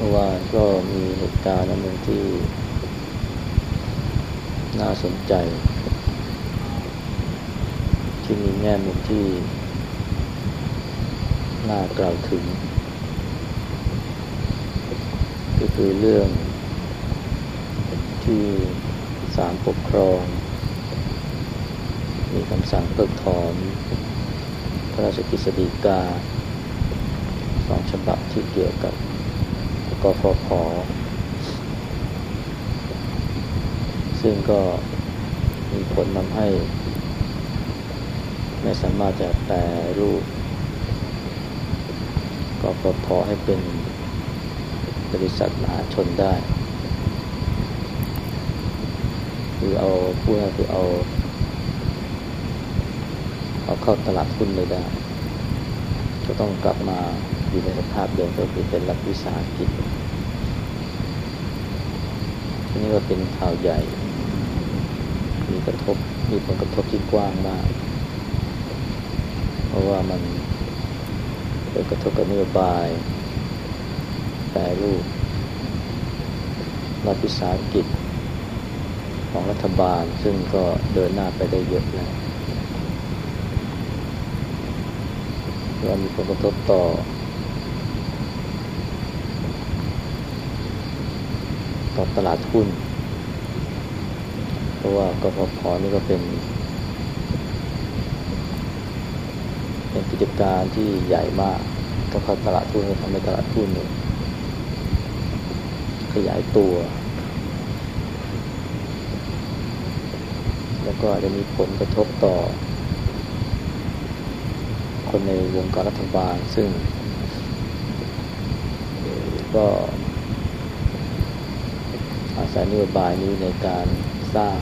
ราะว่าก็มีเหตุการณ์นั้นหนึ่งที่ น่าสนใจ ที่มีแง่มุมที่ น่ากล่าวถึง ก็คือเรื่อง ที่ศาลปกครอง มีคำสั่งเพิกถอนพระราชกฤษฎีกาสองฉบับที่เกี่ยวกับ กฟผซึ่งก็มีผลทำให้ ไม่สามารถจะแปลรูปกฟผให้เป็นบริษัทมหาชนได้ คือเอาพูดง่ายคือเอา เอาเข้าตลาดหุ้นไม่ได้ ก็ต้องกลับมา อยู่ในสภาพเดิมก็คือเป็นรัฐวิสาหกิจอันนี้ก็เป็นข่าวใหญ่ มีกระทบมีผลกระทบที่กว้างมาก เพราะว่ามันเป็นกระทบกับนโยบายแปรรูปรัฐวิสาหกิจของรัฐบาลซึ่งก็เดินหน้าไปได้เยอะแล้วว่ามีผลกระทบต่อ ต่อตลาดหุ้น เพราะว่ากฟผนี่ก็เป็น เป็นกิจการที่ใหญ่มากถ้าเข้าตลาดหุ้นก็ทำให้ตลาดหุ้นเนี่ยขยายตัว แล้วก็จะมีผลกระทบต่อ คนในวงการรัฐบาลซึ่งก็ ศัยนโยบายนี้ในการสร้าง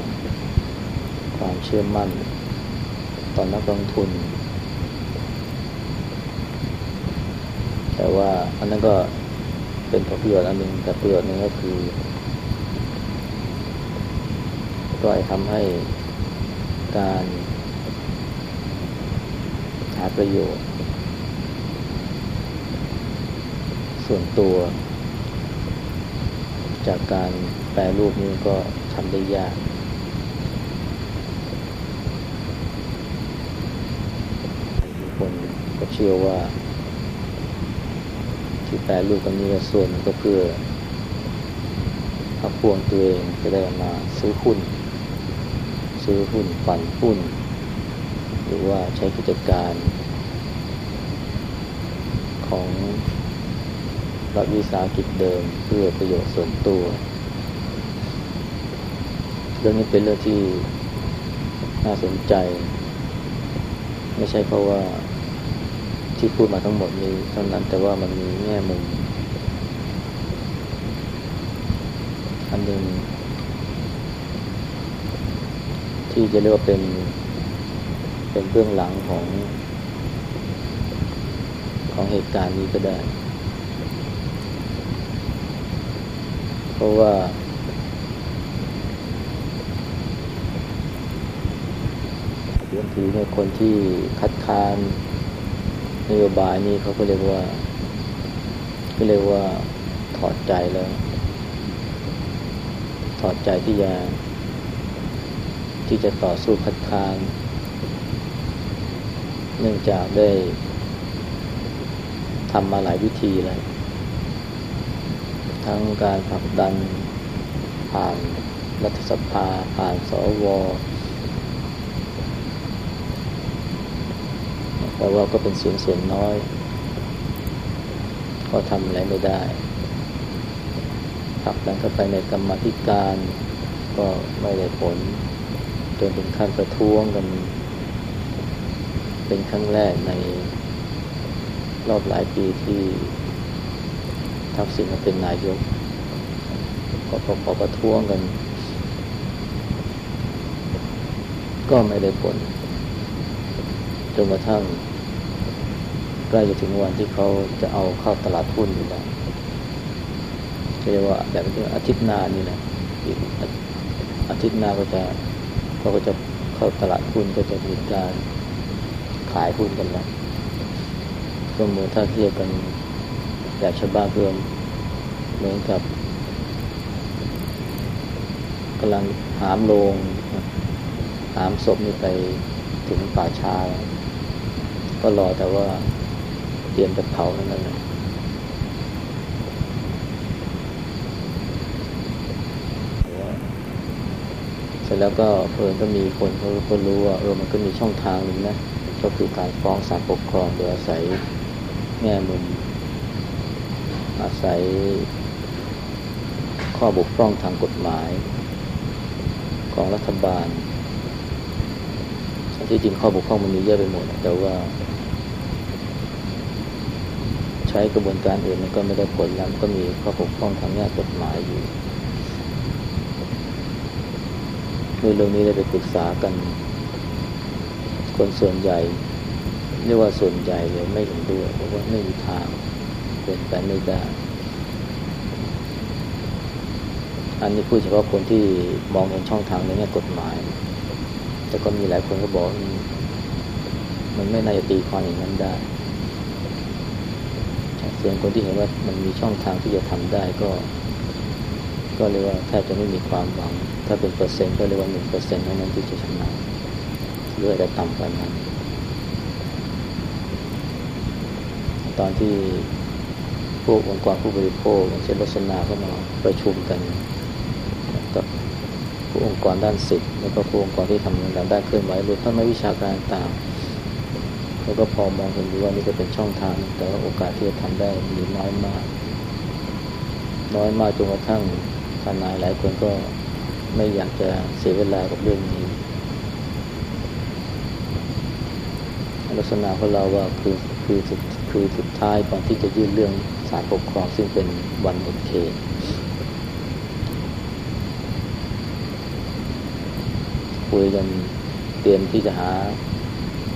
ความเชื่อมั่นต่อนนักลงทุน แต่ว่าอันนั้นก็เป็นผลประโยชน์อันหนึ่งแต่ประโยชน์นึงก็คือ ก็ทำให้การหาประโยชน์ ส่วนตัว จากการ ปลรูปนี้ก็ทำได้ยาก คนก็เชื่อว่า ที่แปลรูปกันนี้ส่วนก็เพื่อพักพวงตัวเองจะได้มาซื้อหุ้น ซื้อหุ้นปั่นหุ้น หรือว่าใช้กิจการของรัฐวิสาหกิจเดิมเพื่อประโยชน์ส่วนตัว เรื่องนี้เป็นเรื่องที่น่าสนใจ ไม่ใช่เพราะว่าที่พูดมาทั้งหมดนี้เท่านั้นแต่ว่ามันมีแง่มุมอันหนึ่งที่จะเรียกว่าเป็นเป็นเบื้องหลังของ ของเหตุการณ์นี้ก็ได้ เพราะว่า เดิมทีเนี่ยคนที่คัดค้านนโยบายนี้เขาก็เรียกว่าก็เรียกว่าถอดใจแล้ว ถอดใจที่จะที่จะต่อสู้คัดค้านเนื่องจากได้ทำมาหลายวิธีแล้ว ทั้งการผลักดันผ่านรัฐสภาผ่านสว แต่ว่าก็เป็นสียงส่วนน้อย ก็ทำอะไรไม่ได้ผักดันเข้าไปในกรรมธิการ ก็ไม่ได้ผล จนถึงขั้นประท้วงกัน เป็นครั้งแรกในรอบหลายปีที่ทักษิณมาเป็นนายก ก็พอประท้วงกัน ก็ไม่ได้ผลจนกระทั่ง ใกล้จะถึงวันที่เขาจะเอาเข้าตลาดหุ้นอยู่แล้วเรียกว่าแบบอาทิตย์หน้านี่นะอีกอาทิตย์หน้าก็จะเขาก็จะเข้าตลาดหุ้นก็จะมีการขายหุ้นกันแล้วก็เมื่อถ้าเทียบกันแบบชาวบ้านเพิ่มเหมือนกับกำลังหามโลง หามศพนี่ไปถึงป่าชาก็รอแต่ว่า รียมจะเผาเท่านั้นแหละเสร็จแล้วก็เพื่อนก็มีคนเขาก็รู้ว่าเออมันก็มีช่องทางหนึ่งนะก็คือการฟ้องศาลปกครองโดยอาศัยแง่มุม อาศัย ข้อบกพร่องทางกฎหมาย ของรัฐบาลที่จริงข้อบกพร่องมันมีเยอะไปหมด แต่ว่า ช้กระบวนการอื่นมันก็ไม่ได้ผลแล้วก็มีข้อบกพร่องทางแง่กฎหมายอยู่เมื่อเรื่องนี้ได้ไปปรึกษากัน คนส่วนใหญ่เรียกว่าส่วนใหญ่เลยไม่เห็นด้วยเพราะว่าไม่มีทางเป็นไปไม่ได้ อันนี้พูดเฉพาะคนที่มองเห็นช่องทางในแง่กฎหมาย แต่ก็มีหลายคนก็บอก มันไม่น่าจะตีความอย่างนั้นได้ ส่วนคนที่เห็นว่ามันมีช่องทางที่จะทำได้ก็ ก็เรียกว่าแทบจะไม่มีความหวัง ถ้าเป็นเปอร์เซ็นต์ก็เรียกว่าหนึ่งเปอร์เซ็นต์เท่านั้นที่จะชนะหรืออาจจะต่ำกว่านั้น ตอนที่พวกองค์กรผู้บริโภคเช่นรสนาก็มาประชุมกันกับผู้องค์กรด้านสิทธิ์แล้วก็ผู้องค์กรที่ทำงานด้านเคลื่อนไหวรวมทั้งนักวิชาการต่าง แล้วก็พอมองเห็นดูว่านี่ก็เป็นช่องทาง แต่ว่าโอกาสที่จะทำได้มีน้อยมาก น้อยมากจนกระทั่งทนายหลายคนก็ไม่อยากจะเสียเวลากับเรื่องนี้ ลักษณะของเราว่าคือคือสุดคือสุดท้ายก่อนที่จะยื่นเรื่องศาลปกครองซึ่งเป็นวันหมดเขตคุยกันเตรียมที่จะหา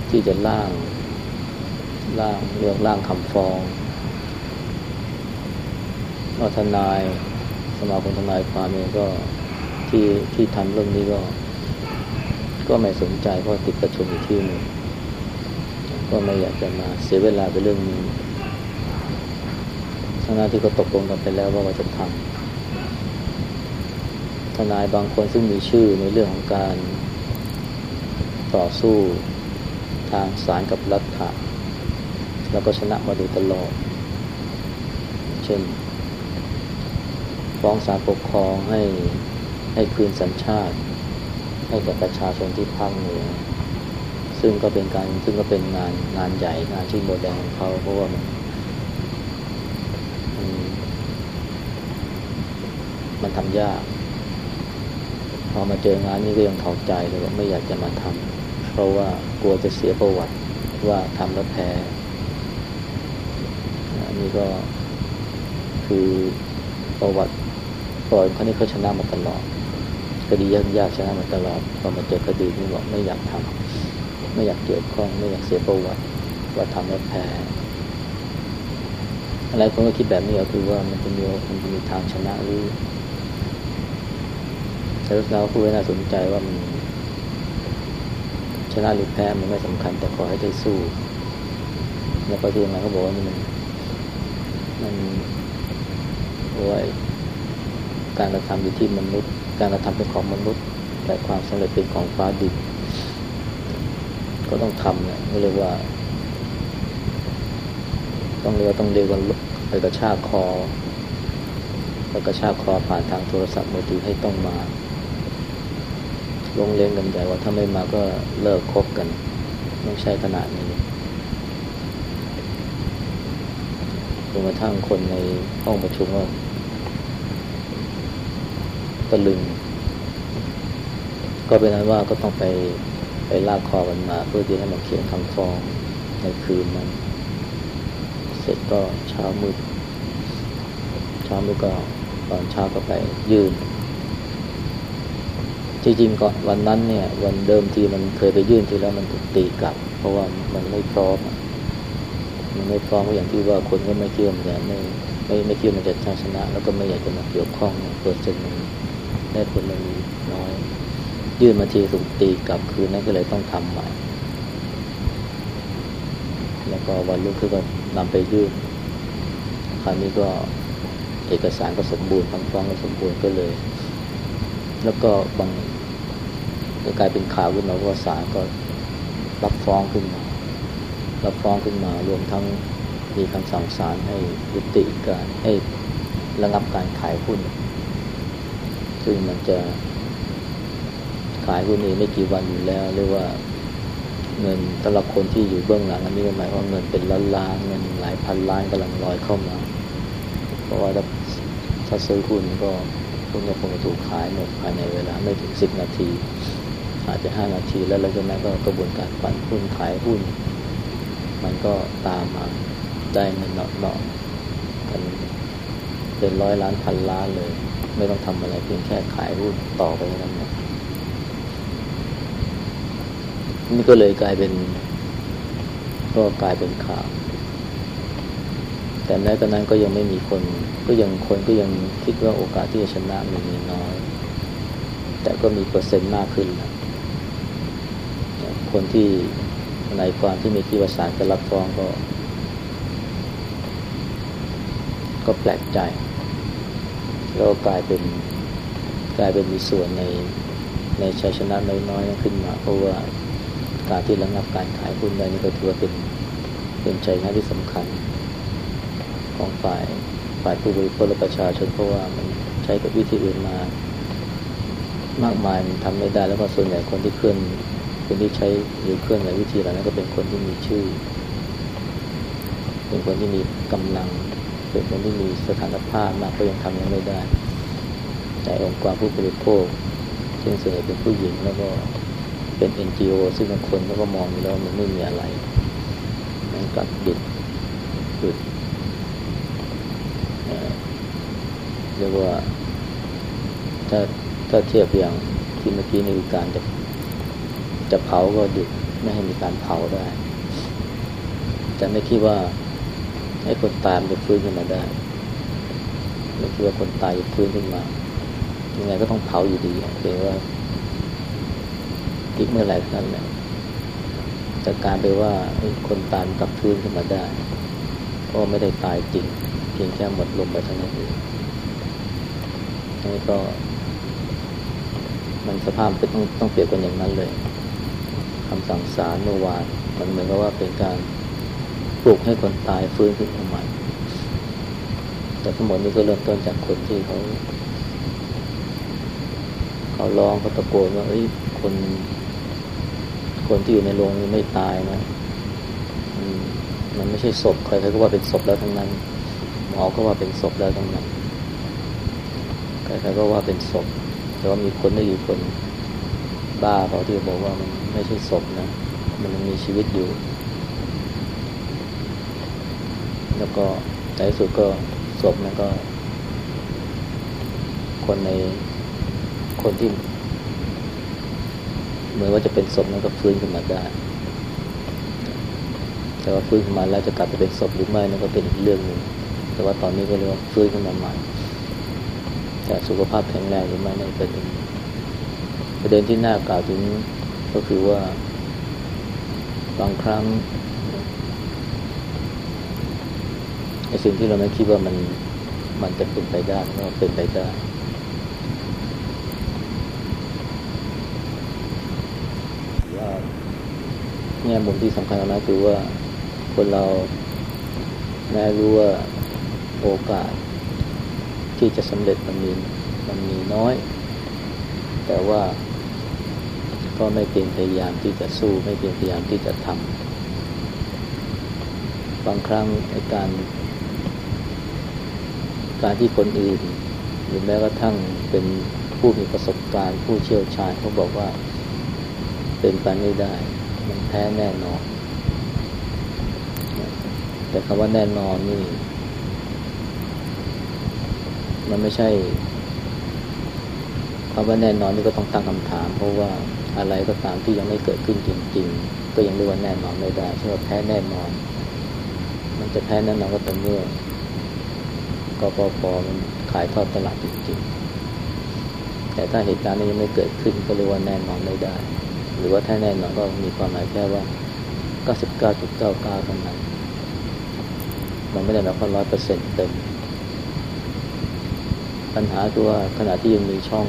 ที่จะล่าง ล่างเรื่องล่างคำฟ้องวทนายสมาคมทนายความเองก็ที่ที่ทำเรื่องนี้ก็ ก็ไม่สนใจเพราะติดประชุมอีกที่หนึ่งก็ไม่อยากจะมาเสียเวลาไปเรื่องนี้ทั้งนั้นที่ก็ตกลงกันไปแล้วว่าจะทำทนายบางคนซึ่งมีชื่อในเรื่องของการต่อสู้ทางศาลกับรัฐะ แล้วก็ชนะมาโดยตลอด เช่น ฟ้องศาลปกครองให้ให้คืนสัญชาติ ให้กับประชาชนที่พังเหนือซึ่งก็เป็นการซึ่งก็เป็นงานงานใหญ่งานที่โมเดลของเขาเพราะว่ามันมันทำยาก พอมาเจองานนี้ก็ยังถอดใจเลยว่าไม่อยากจะมาทำเพราะว่ากลัวจะเสียประวัติว่าทำแล้วแพ้ ก็คือประวัติประวัติเขานี่เขาชนะมาตลอดคดียากยากชนะมาตลอดพอมาเจอคดีนี้บอกไม่อยากทำไม่อยากเกี่ยวข้องไม่อยากเสียประวัติว่าทำแล้วแพ้อะไรคนก็คิดแบบนี้ก็คือว่ามันจะมีมันจะมีทางชนะหรือแต่เราพูดไว้น่าสนใจว่ามันชนะหรือแพ้มันไม่สำคัญแต่ขอให้ได้สู้ แล้วก็ที่ยังไงเขาบอกว่านี่มัน มันโอ้การกระทำอยู่ที่มนุษย์ การกระทำเป็นของมนุษย์ แต่ความสำเร็จเป็นของฟ้าดิบก็ต้องทำเนี่ยเรียกว่า ต้องเรียกว่าต้องเรียกว่าไปกระชากคอไปกระชากคอผ่านทางโทรศัพท์มือถือให้ต้องมา ลงเลงกันใหญ่ว่าถ้าไม่มาก็เลิกคบกันไม่ใช่ขนาดนี้ จนกระทั่งคนในห้องประชุมก็ตะลึง ก็เป็นนั้นว่าก็ต้องไปไปลากคอกันมาเพื่อที่ให้มันเขียนคำฟ้องในคืนนั้น เสร็จก็เช้ามืดเช้ามืดก็ตอนเช้าก็ไปยืนจริงๆก่อนวันนั้นเนี่ย วันเดิมทีมันเคยไปยื่นทีแล้วมันถูกตีกลับ เพราะว่ามันไม่พร้อม มันไม่พร้อมอย่างที่ว่าคนก็ไม่เชื่อมันจะไม่ไม่ไม่เชื่อมันจะชนะ แล้วก็ไม่อยากจะมาเกี่ยวข้องเปิดเซ็นมันได้ผลมันน้อย ยื่นมาทีถูกตีกลับคืนนั้นก็เลยต้องทำใหม่ แล้วก็วันรุ่งขึ้นก็นำไปยื่นคราวนี้ก็เอกสารก็สมบูรณ์คำฟ้องก็สมบูรณ์ก็เลย แล้วก็บางก็กลายเป็นข่าวขึ้นมาว่าศาลก็รับฟ้องขึ้นมา รับฟ้องขึ้นมารวมทั้งมีคำสั่งศาลให้ยุติการให้ระงับการขายหุ้น ซึ่งมันจะขายหุ้นนี้ไม่กี่วันอยู่แล้ว เรียกว่าเงินสำหรับคนที่อยู่เบื้องหลังอันนี้หมายว่าเงินเป็นล้านล้านเงินหลายพันล้านกำลังลอยเข้ามา เพราะว่าถ้าถ้าซื้อหุ้นก็หุ้นก็คงจะถูกขายหมดภายในเวลาไม่ถึงสิบนาที อาจจะห้านาทีแล้วหลังจากนั้นก็กระบวนการปั่นหุ้นขายหุ้น มันก็ตามมาได้เงินเนาะๆกันเป็นร้อยล้านพันล้านเลย ไม่ต้องทำอะไรเพียงแค่ขายหุ้นต่อไปนั้นนะนี่ก็เลยกลายเป็น ก็กลายเป็นข่าวแต่แม้กระนั้นก็ยังไม่มีคน ก็ยังคนก็ยังคิดว่าโอกาสที่จะชนะมันมีน้อย แต่ก็มีเปอร์เซ็นต์มากขึ้นแล้วคนที่ ในความที่มีที่ประสานจะรับฟ้องก็ ก็แปลกใจ แล้วกลายเป็นกลายเป็นมีส่วนในในชัยชนะน้อยๆขึ้นมา เพราะว่าการที่ระงับการขายหุ้นได้นี่ก็ถือว่าเป็นเป็นชัยชนะที่สำคัญ ของฝ่ายฝ่ายผู้บริโภคและประชาชนเพราะว่ามันใช้กับวิธีอื่นมามากมายมันทำไม่ได้แล้วก็ส่วนใหญ่คนที่เคลื่อน คนที่ใช้หรือเคลื่อนในวิธีเหล่านั้นก็เป็นคนที่มีชื่อ เป็นคนที่มีกำลัง เป็นคนที่มีสถานภาพมากก็ยังทำยังไม่ได้ แต่องค์กรผู้บริโภคซึ่งส่วนใหญ่เป็นผู้หญิงแล้วก็เป็น NGO ซึ่งบางคนเขาก็มองแล้วมันไม่มีอะไรมันกลับดิดดุดเรียกว่าถ้าถ้าเทียบอย่างที่เมื่อกี้ในการจะ จะเผาก็หยุดไม่ให้มีการเผาได้ แต่ไม่คิดว่าให้คนตายมันจะฟื้นขึ้นมาได้ ไม่คิดว่าคนตายจะฟื้นขึ้นมา ยังไงก็ต้องเผาอยู่ดีเพียงว่าอีกเมื่อไหร่นั้นแหละแต่การไปว่าคนตายกลับฟื้นขึ้นมาได้ ก็ไม่ได้ตายจริง เพียงแค่หมดลมไปเท่านั้นเองนี่ก็ มันสภาพเป็นต้องต้องเปรียบกันอย่างนั้นเลย คำสั่งศาลเมื่อวาน มันเหมือนกับว่าเป็นการปลุกให้คนตายฟื้นขึ้นมาใหม่แต่ทั้งหมดนี้ก็เริ่มต้นจากคนที่เขาเขาร้องเขาตะโกนว่าเอ้ยคน คนที่อยู่ในโรงนี้ไม่ตายนะมันไม่ใช่ศพใครๆก็ว่าเป็นศพแล้วทั้งนั้นหมอก็ว่าเป็นศพแล้วทั้งนั้นใครๆก็ว่าเป็นศพแต่ว่ามีคนได้อยู่คนบ้าเขาที่บอกว่ามัน ไม่ใช่ศพนะ มันมีชีวิตอยู่ แล้วก็ในสุดก็ศพนั้นก็ คนในคนที่เหมือนว่าจะเป็นศพนั้นก็ฟื้นขึ้นมาได้ แต่ว่าฟื้นขึ้นมาแล้วจะกลับไปเป็นศพหรือไม่นั่นก็เป็นอีกเรื่องหนึ่ง แต่ว่าตอนนี้ก็เรียกว่าฟื้นขึ้นมาใหม่ แต่สุขภาพแข็งแรงหรือไม่นั่นเป็นประเด็นที่น่ากล่าวถึง ก็คือว่า บางครั้งไอ้สิ่งที่เราไม่คิดว่ามันมันจะเป็นไปได้ก็เป็นไปได้แง่มุมที่สำคัญนะคือว่าคนเราแม้รู้ว่าโอกาส ที่จะสำเร็จมันมีมันมีน้อย แต่ว่า ก็ไม่เพียงพยายามที่จะสู้ ไม่เพียงพยายามที่จะทำบางครั้งในการ การที่คนอื่น หรือแม้กระทั่งเป็นผู้มีประสบการณ์ ผู้เชี่ยวชาญเขาบอกว่าเป็นไปไม่ได้ มันแพ้แน่นอน แต่คำว่าแน่นอนนี่ มันไม่ใช่คำว่าแน่นอนนี่ก็ต้องตั้งคำถาม เพราะว่า อะไรก็ตามที่ยังไม่เกิดขึ้นจริง ๆ ก็ยังเรียกว่าแน่นอนไม่ได้เช่นว่าแพ้แน่นอน มันจะแพ้แน่นอนก็ต่อเมื่อกปปมันขายทอดตลาดจริงๆ แต่ถ้าเหตุการณ์นี้ยังไม่เกิดขึ้นก็เรียกว่าแน่นอนไม่ได้ หรือว่าถ้าแน่นอนก็มีความหมายแค่ว่า 99.99เท่านั้นมันไม่ได้หมายความร้อยเปอร์เซ็นต์เต็มปัญหาคือว่าขณะที่ยังมีช่อง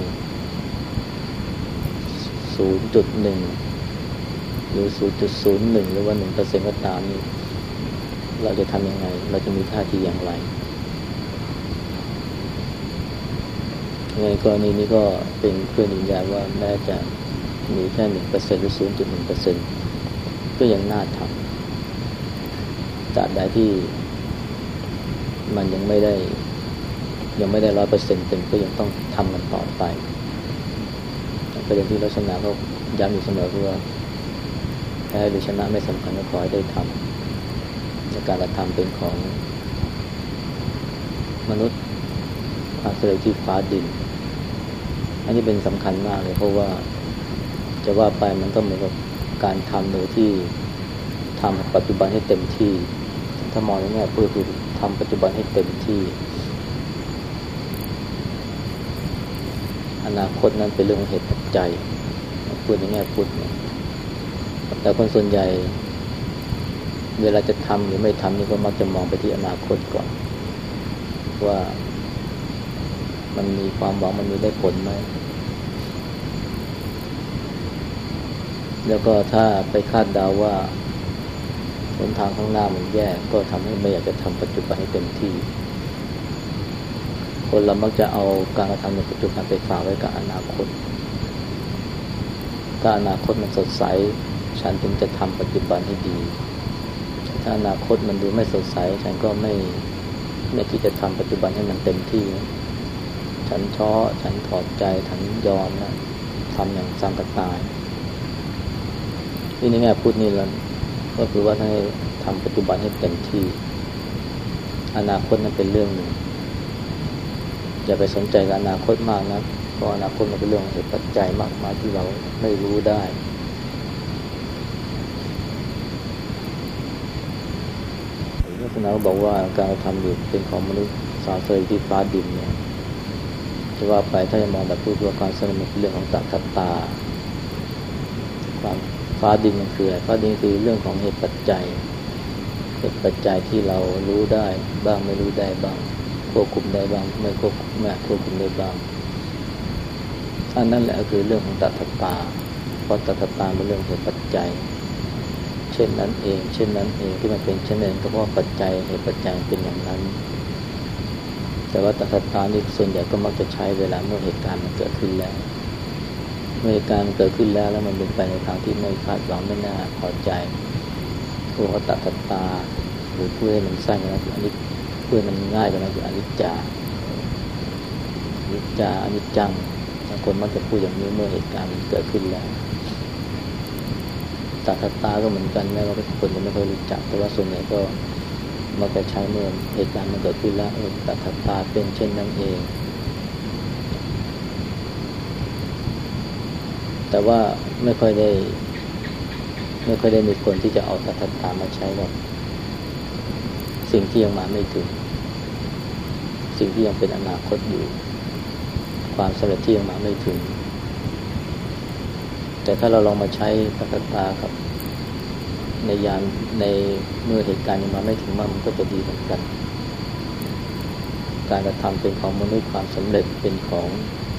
0.1หรือ0.01หรือว่า1%ก็ตามนี่เราจะทำยังไง เราจะมีท่าทีอย่างไรในกรณีนี้ก็เป็นเพื่อนยืนยันว่าแม้จะมีแค่หนึ่งเปอร์เซ็นหรือศูนย์จุดหนึ่งเปอร์เซ็นก็ยังน่าทำจากใดที่มันยังไม่ได้ ยังไม่ได้ร้อยเปอร์เซ็นเต็มก็ยังต้องทำมันต่อไป ประเด็นที่ลักษณะก็ย้ำอยู่เสมอคือว่าแพ้หรือชนะไม่สำคัญก็ขอให้ได้ทำในการกระทำเป็นของมนุษย์ความเสด็จที่ฟ้าดิน อันนี้เป็นสำคัญมากเลยเพราะว่าจะว่าไปมันก็เหมือนกับการทำโดยที่ทำปัจจุบันให้เต็มที่ ถ้ามองในแง่พูดคือทำปัจจุบันให้เต็มที่ นาคตนั้นเป็นเรื่องของเหตุปัจจัยพูดในแง่พูดเนี่ยแต่คนส่วนใหญ่ เวลาจะทำหรือไม่ทำนี่ก็มักจะมองไปที่อนาคตก่อน ว่ามันมีความหวังมันมีได้ผลไหมแล้วก็ถ้าไปคาดเดาว่าหนทางข้างหน้ามันแย่ก็ทำให้ไม่อยากจะทำปัจจุบันให้เต็มที่ คนเรามักจะเอาการกระทำในปัจจุบันไปฝากไว้กับอนาคต ถ้าอนาคตมันสดใส ฉันถึงจะทำปัจจุบันให้ดี ถ้าอนาคตมันดูไม่สดใส ฉันก็ไม่ไม่คิดจะทำปัจจุบันให้มันเต็มที่ ฉันท้อฉันถอดใจฉันยอมนะทำอย่างสังกตายที่นี่แง่พูดนี่แล้วก็คือว่าให้ทำปัจจุบันให้เต็มที่ อนาคตนั้นเป็นเรื่องหนึ่ง อย่าไปสนใจกับอนาคตมากนะเพราะอนาคตมันเป็นเรื่องเหตุปัจจัยมากมายที่เราไม่รู้ได้ ลักษณะบอกว่าการทำอยู่เป็นของมนุษย์สาวเซยที่ฟ้าดินเนี่ยจะว่าไปถ้าจะมองแบบพูดว่าการสนุกเรื่องของตัทตา ความฟ้าดินมันคืออะไรฟ้าดินคือเรื่องของเหตุปัจจัย เหตุปัจจัยที่เรารู้ได้บ้างไม่รู้ได้บ้าง ควบคุมได้บ้าง ไม่ควบคุมไม่ควบคุมได้บ้างอันนั้นแหละคือเรื่องของตัทตาเพราะตัทตาเป็นเรื่องเหตุปัจจัย เช่นนั้นเอง เช่นนั้นเองที่มันเป็นเช่นนั้นก็เพราะปัจจัยเหตุปัจจัยเป็นอย่างนั้น แต่ว่าตัทตานี่ส่วนใหญ่ก็มักจะใช้เวลาเมื่อเหตุการณ์มันเกิดขึ้นแล้วเมื่อการณ์เกิดขึ้นแล้วแล้วมันเป็นไปในทางที่ไม่คาดหวังไม่น่าพอใจผู้เขาตัดตาหรือเพื่อมันสร้างนะคืออนิจเพื่อมันง่ายกว่านั้นคืออนิจจาอนิจจาอนิจจังบางคนมักจะพูดอย่างนี้เมื่อเหตุการณ์มันเกิดขึ้นแล้วตัดตาก็เหมือนกันแม้ว่าคนจะไม่เคยรู้จัก แต่ว่าส่วนใหญ่ก็มักจะใช้เมื่อเหตุการณ์มันเกิดขึ้นแล้วเออตัตาเป็นเช่นนั้นเอง แต่ว่าไม่ค่อยได้ ไม่ค่อยได้มีคนที่จะเอาตัทตามาใช้กับ สิ่งที่ยังมาไม่ถึง สิ่งที่ยังเป็นอนาคตอยู่ ความสำเร็จที่ยังมาไม่ถึง แต่ถ้าเราลองมาใช้ตัทตาครับ ในยานในเมื่อเหตุการณ์ยังมาไม่ถึงมันก็จะดีเหมือนกัน การกระทำเป็นของมนุษย์ความสำเร็จเป็นของ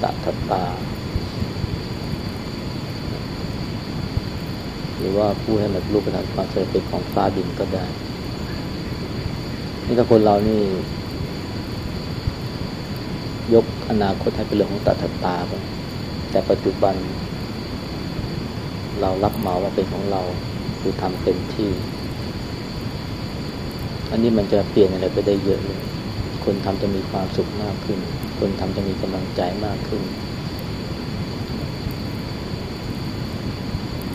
ตัทตา หรือว่าผู้ให้มันรูปธรรมความเสด็จเป็นของฟ้าดินก็ได้ นี่ถ้าคนเรานี่ ยกอนาคตให้เป็นเรื่องของตัดตาไปแต่ปัจจุบัน เรารับเหมาว่าเป็นของเราคือทำเต็มที่ อันนี้มันจะเปลี่ยนอะไรไปได้เยอะเลยคนทำจะมีความสุขมากขึ้น คนทำจะมีกำลังใจมากขึ้น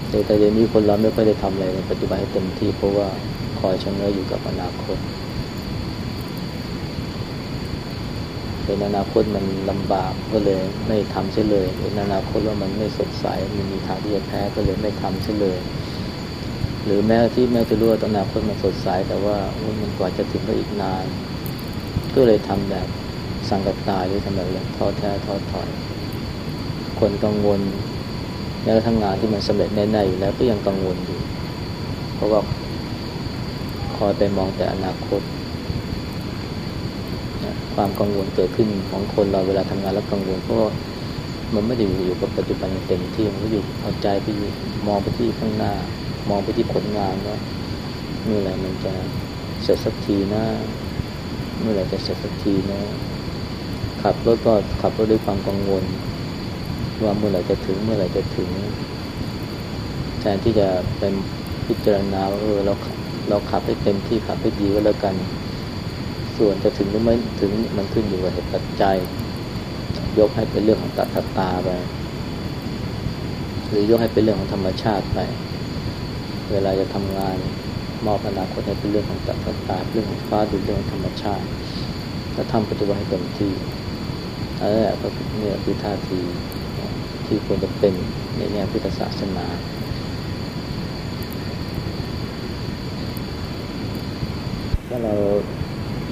แต่แต่เดี๋ยวนี้คนเราไม่ค่อยได้ทำอะไรในปัจจุบันให้เต็มที่เพราะว่าคอยชะเง้ออยู่กับอนาคตเห็นอนาคตมันลำบากก็เลยไม่ทำเสียเลย เห็นอนาคตว่ามันไม่สดใสมันมีทางที่จะแพ้ก็เลยไม่ทำเสียเลย หรือแม้ที่แม้จะรู้ว่าอนาคตมันสดใสแต่ว่ามันกว่าจะถึงก็อีกนาน ก็เลยทำแบบสังกัดตายหรือทำแบบท้อแท้ท้อถอย คนกังวลแม้กระทั่งงานที่มันสำเร็จแน่ๆอยู่แล้วก็ยังกังวลอยู่ เพราะว่าคอยไปมองแต่อนาคต ความกังวลเกิดขึ้นของคนเราเวลาทำงานแล้วกังวลเพราะมันไม่ได้อยู่กับปัจจุบันเต็มที่มันก็อยู่เอาใจไปมองไปที่ข้างหน้า มองไปที่ผลงานว่าเมื่อไหร่มันจะเสร็จสักทีนะ เมื่อไหร่จะเสร็จสักทีนะ ขับรถก็ขับรถด้วยความกังวล ว่าเมื่อไหร่จะถึงเมื่อไหร่จะถึงแทนที่จะเป็นพิจารณาว่าเออเราเราขับให้เต็มที่ขับให้ดีก็แล้วกัน ส่วนจะถึงหรือไม่ถึงมันขึ้นอยู่กับเหตุปัจจัย ยกให้เป็นเรื่องของตัทตาไปหรือยกให้เป็นเรื่องของธรรมชาติไป เวลาจะทำงานมอบอนาคตให้เป็นเรื่องของตัทตาเรื่องของฟ้าดูเรื่องของธรรมชาติแล้วทำปัจจุบันให้เต็มที่อันนี้แหละก็เนี่ยคือท่าทีที่ควรจะเป็นในแง่พุทธศาสนาถ้าเรา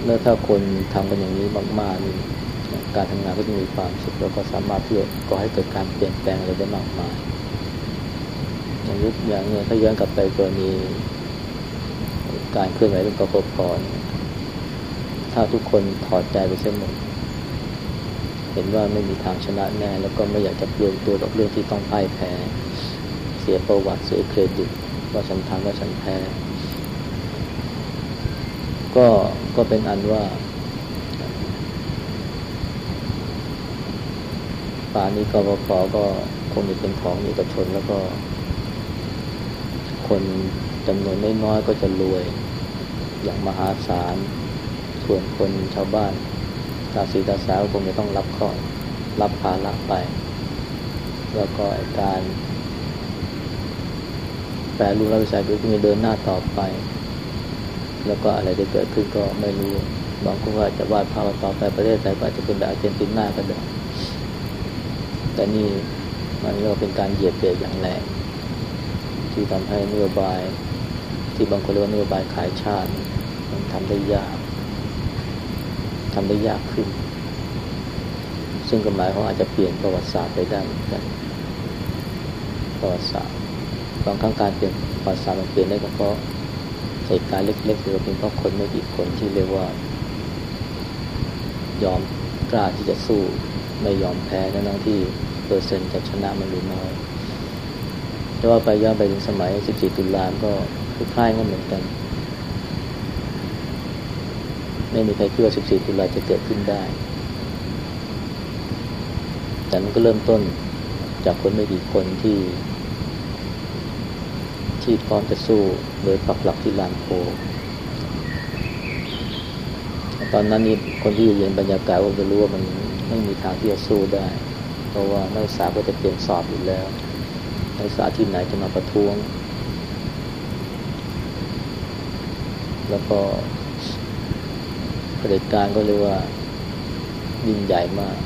เมื่อถ้าคนทำกันอย่างนี้มากๆนี่การทำงานก็จะมีความสุขแล้วก็สามารถที่จะก่อให้เกิดการเปลี่ยนแปลงอะไรได้มากมายอย่างยุคอย่างเนี้ยถ้าย้อนกลับไปกรณีการเคลื่อนไหวเรื่องกปปถ้าทุกคนถอดใจไปเส้นหมดเห็นว่าไม่มีทางชนะแน่ แล้วก็ไม่อยากจะเปลี่ยนตัวกับเรื่องที่ต้องพ่ายแพ้ เสียประวัติเสียเครดิตว่าฉันทำว่าฉันแพ้ ก็ก็เป็นอันว่า ป่านี้กบพก็คงจะเป็นของเอกชนแล้วก็ คนจำนวนไม่น้อยก็จะรวยอย่างมหาศาล ส่วนคนชาวบ้านตาสีตาสาวคงจะต้องรับข้อรับภาระไป แล้วก็การแปลรูปและวิสัยก็จะเดินหน้าต่อไป แล้วก็อะไรจะเกิดขึ้นก็ไม่รู้บางคนว่าจจะวาดภาพต่อไปประเทศไทยอาจจะเป็นแบบอาร์เจนตินาก็ได้แต่นี่มันก็เป็นการเหยียดเบรกอย่างแรงที่ทำให้นโยบาย ที่บางคนเรียกว่านโยบายขายชาติมันทำได้ยากทำได้ยากขึ้น ซึ่งกฎหมายเขาอาจจะเปลี่ยนประวัติศาสตร์ไปได้เหมือนกันประวัติศาสตร์บางครั้งการเปลี่ยนประวัติศาสตร์มันเปลี่ยนได้ก็เพราะ เหตุการณ์เล็กๆหรือเป็นเพราะคนไม่กี่คนที่เรียกว่า ยอมกล้าที่จะสู้ไม่ยอมแพ้ทั้งที่เปอร์เซ็นต์จะชนะมันหรู้น้อยแต่ว่าไปย้อนไปถึงสมัย 14 ตุลาก็คล้ายๆกันเหมือนกัน ไม่มีใครคิดว่า 14 ตุลาจะเกิดขึ้นได้ แต่มันก็เริ่มต้นจากคนไม่กี่คนที่ ที่พร้อมจะสู้โดยปักหลักที่ลานโพตอนนั้นนี่คนที่อยู่เย็นบรรยากาศก็จะรู้ว่ามันไม่มีทางที่จะสู้ได้ เพราะว่านักศึกษาก็จะเตรียมสอบอยู่แล้ว นักศึกษาที่ไหนจะมาประท้วง แล้วก็ประเด็จการก็เรียกว่ายิ่งใหญ่มาก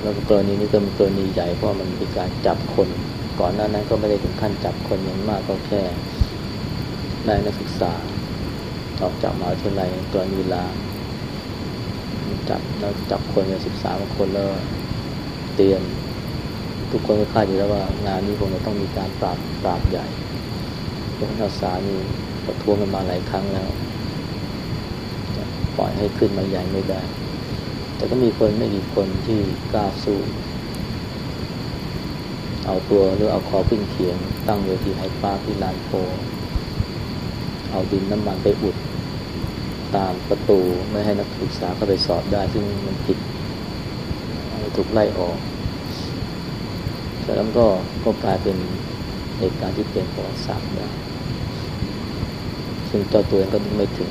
แล้วกรณีนี้ก็เป็นกรณีใหญ่เพราะมันมีการจับคน ก่อนหน้านั้นก็ไม่ได้ถึงขั้นจับคนอย่างมากก็แค่ได้นักศึกษา ออกจากมหาวิทยาลัยกรณีลาจับแล้วจับคนอย่างสิบสามคนแล้วเตรียม ทุกคนก็คาดอยู่แล้วว่างานนี้คงจะต้องมีการปราบปราบใหญ่เพราะนักศึกษานี่ประท้วงกันมาหลายครั้งแล้วปล่อยให้ขึ้นมาใหญ่ไม่ได้ แต่ก็มีคนไม่กี่คนที่กล้าสู้ เอาตัวหรือเอาคอขึ้นเขียง ตั้งเวทีไฮปาที่ลานโพเอาดินน้ำมันไปอุด ตามประตูไม่ให้นักศึกษาเข้าไปสอบได้ ซึ่งมันผิดถูกไล่ออกแต่แล้วก็ก็กลายเป็นเหตุการณ์ที่เปลี่ยนประวัติศาสตร์ได้ซึ่งเจ้าตัวเองก็ไม่ถึง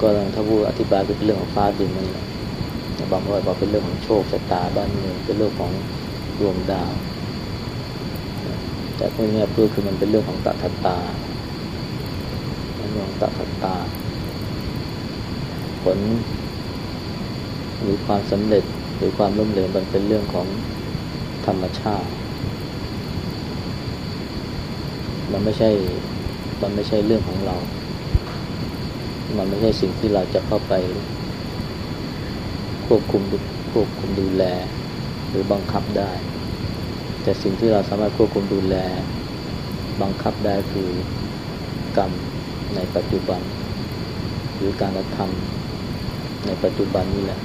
ก็ถ้าพูดอธิบายเป็นเรื่องของฟ้าดินนั่นแหละบางคนบอกเป็นเรื่องของโชคชะตาบ้านเมืองเป็นเรื่องของ ดวงดาว แต่พวกนี้เพื่อคือมันเป็นเรื่องของตัทตาเรื่องของตัทตา ผลหรือความสำเร็จหรือความล้มเหลวมันเป็นเรื่องของธรรมชาติ มันไม่ใช่ มันไม่ใช่เรื่องของเรา มันไม่ใช่สิ่งที่เราจะเข้าไป ควบคุมควบคุมดูแล หรือบังคับได้ แต่สิ่งที่เราสามารถควบคุมดูแล บังคับได้คือกรรมในปัจจุบัน หรือการกระทำในปัจจุบันนี้แหละ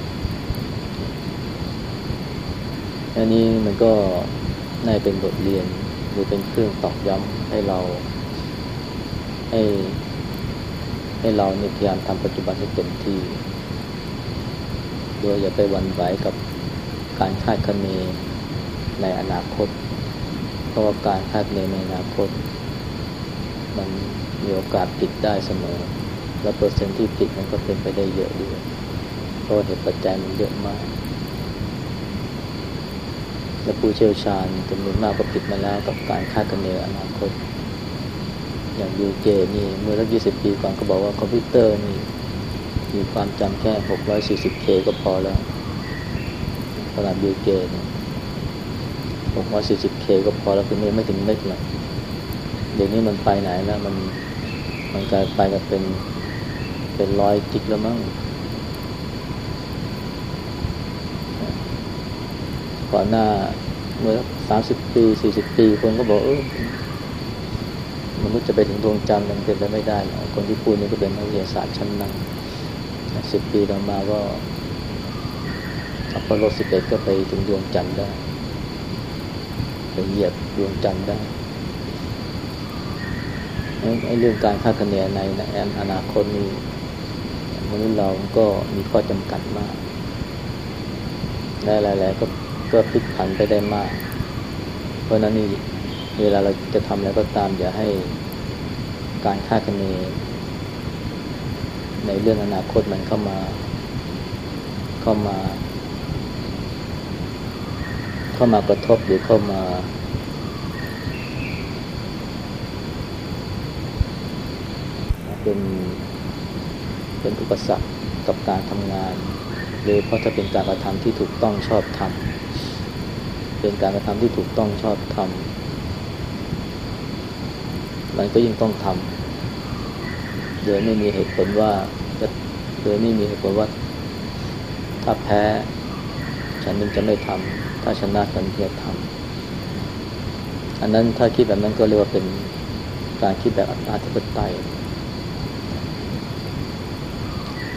อันนี้มันก็น่าเป็นบทเรียนหรือเป็นเครื่องตอกย้ำให้เราให้ให้เราเนี่ยพยายามทำปัจจุบันให้เต็มที่ โดยอย่าไปหวั่นไหวกับการคาดคะเน ในอนาคต เพราะว่าการคาดคะเนในอนาคต มันมีโอกาสผิดได้เสมอ และเปอร์เซ็นต์ที่ผิดมันก็เป็นไปได้เยอะด้วยเพราะเหตุปัจจัยมันเยอะมาก และผู้เชี่ยวชาญจำนวนมากก็ผิดมาแล้วกับการคาดคะเนอนาคต อย่างยูเจนี่เมื่อสักยี่สิบปีก่อนก็บอกว่าคอมพิวเตอร์นี่มีความจำแค่หกร้อยสี่สิบเคก็พอแล้วขนาดยูเจเนี่ย หกร้อยสี่สิบเคก็พอแล้วคือไม่ไม่ถึงเมกหรอกเดี๋ยวนี้มันไปไหนแล้วมันมันกลายไปกันเป็นเป็นร้อยจิกแล้วมั้งก่อนหน้าเมื่อสามสิบปีสี่สิบปี คนก็บอกเออมนุษย์จะไปถึงดวงจันทร์มันเป็นไปไม่ได้ คนที่พูดนี่ก็เป็นนักวิทยาศาสตร์ชั้นนำสิบปีต่อมาก็อพอลโลสิบเอ็ดก็ไปถึงดวงจันทร์ได้ ไปเหยียบดวงจันทร์ได้ไอ้เรื่องการคาดคะเนในอนาคตนี้มนุษย์เราก็มีข้อจำกัดมากและหลายๆก็ก็พลิกผันไปได้มาก เพราะนั้นนี่เวลาเราจะทำอะไรก็ตาม อย่าให้การคาดคะเนในเรื่องอนาคตมันเข้ามา เข้ามา เข้ามากระทบหรือเข้ามา เป็นเป็นอุปสรรคกับการทำงานหรือเพราะถ้าเป็นการกระทำที่ถูกต้องชอบทำเป็นการกระทำที่ถูกต้องชอบทำมันก็ยิ่งต้องทำโดยไม่มีเหตุผลว่าจะโดยไม่มีเหตุผลว่า ถ้าแพ้ ฉันนึงจะไม่ทำ ถ้าชนะฉันจะทำอันนั้นถ้าคิดแบบนั้นก็เรียกว่าเป็นการคิดแบบอธิปไตย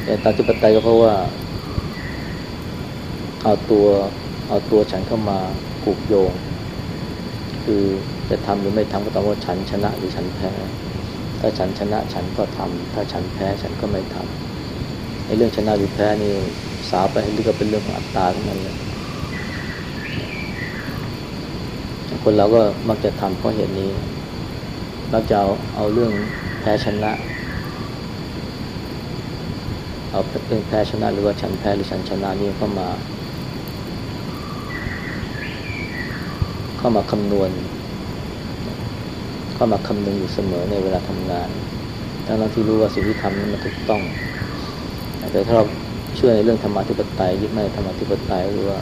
แต่ตาธิปไตยก็เพราะว่า เอาตัวเอาตัวฉันเข้ามาผูกโยง คือจะทำหรือไม่ทำก็ต้องว่าฉันชนะหรือฉันแพ้ ถ้าฉันชนะฉันก็ทำถ้าฉันแพ้ฉันก็ไม่ทำในเรื่องชนะหรือแพ้นี่สาวไปให้ลึกก็เป็นเรื่องของอัตตาทั้งนั้นเลย คนเราก็มักจะทำเพราะเหตุนี้มักจะเอาเอาเรื่องแพ้ชนะ เอาเรื่องแพ้ชนะหรือว่าฉันแพ้หรือฉันชนะนี่เข้ามา เข้ามาคำนวณ เข้ามาคำนึงอยู่เสมอในเวลาทำงานทั้งเราที่รู้ว่าสิ่งที่ทำนั้นมันถูกต้องแต่ถ้าเราเชื่อในเรื่องธรรมะธิปไตยยึดในธรรมะธิปไตยหรือว่า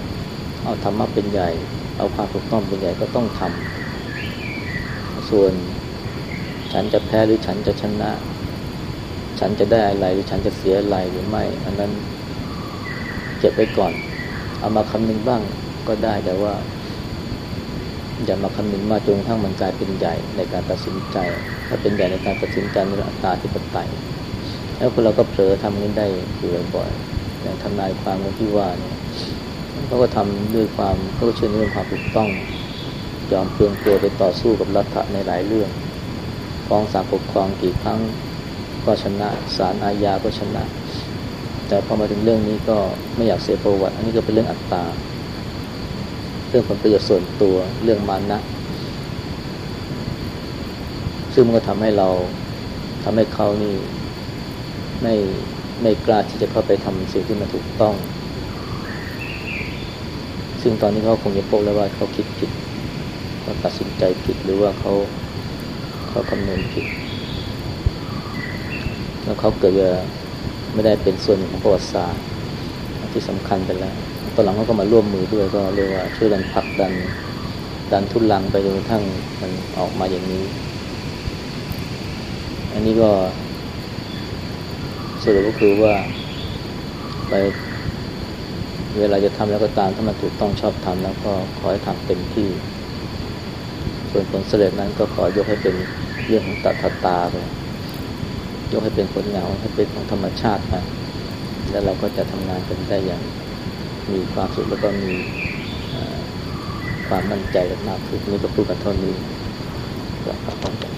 เอาธรรมะเป็นใหญ่ เอาความถูกต้องเป็นใหญ่ก็ต้องทำส่วนฉันจะแพ้หรือฉันจะชนะ ฉันจะได้อะไรหรือฉันจะเสียอะไรหรือไม่ อันนั้นเก็บไว้ก่อน เอามาคำนึงบ้างก็ได้แต่ว่า อย่ามาคำนึงมาจนทั้งมันกลายเป็นใหญ่ในการตัดสินใจ ถ้าเป็นใหญ่ในการตัดสินใจในอัตาที่ปไตยแล้วคนเราก็เผลอทำนี้ได้อยู่บ่อยๆอย่างทำนายความคนที่ว่าเนี่ย เขาก็ทำด้วยความเขาเชื่อในเรื่องความถูกต้องยอมเปลืองตัวไปต่อสู้กับรัฐะในหลายเรื่องฟ้องศาลปกครองกี่ครั้งก็ชนะศาลอาญาก็ชนะ แต่พอมาถึงเรื่องนี้ก็ไม่อยากเสียประวัติ อันนี้ก็เป็นเรื่องอัตตา เรื่องผลประโยชน์ส่วนตัวเรื่องมานะ ซึ่งมันก็ทำให้เราทำให้เขานี่ไม่ไม่กล้าที่จะเข้าไปทำสิ่งที่มันถูกต้อง ซึ่งตอนนี้เขาคงจะพบแล้วว่าเขาคิดผิดเขาตัดสินใจผิดหรือว่าเขาเขาคำนวณผิด แล้วเขาเกิดจะไม่ได้เป็นส่วนหนึ่งของประวัติศาสตร์ที่สำคัญไปแล้วตอนหลังเขาก็มาร่วมมือด้วยก็เรียกว่าช่วยกันผลักดันดันทุนลังไปจนกระทั่งมันออกมาอย่างนี้ อันนี้ก็สรุปก็คือว่าไป เวลาจะทำแล้วก็ตามถ้ามันถูกต้องชอบทำแล้วก็ขอให้ทำเต็มที่ ส่วนผลเสด็จนั้นก็ขอยกให้เป็นเรื่องของตัทตาไปยกให้เป็นผลงานให้เป็นของธรรมชาติไปแล้วเราก็จะทำงานกันได้อย่างมีความสุขแล้วก็มีความมั่นใจกันมากขึ้นนี่ก็พูดกันเท่านี้ก็ขอบคุณ